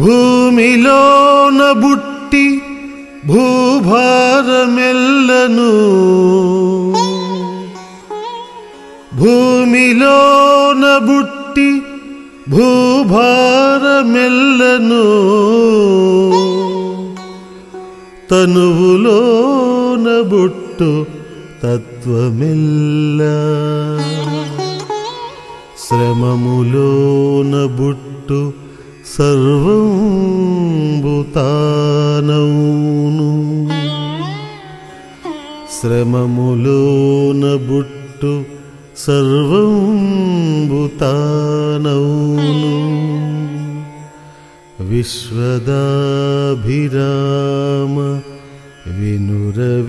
భూమిలో నబుట్టి భూభారమెల్లను భూమిలో నబుట్టి భూభారమెల్లను తనువులోన బుట్టు తత్వమెల్ల శ్రమములోన బుట్టు సర్వంబుతానౌను శ్రమములోన బుట్టు సర్వంబుతానౌను विश्वदाभिराम विनुरवेमा।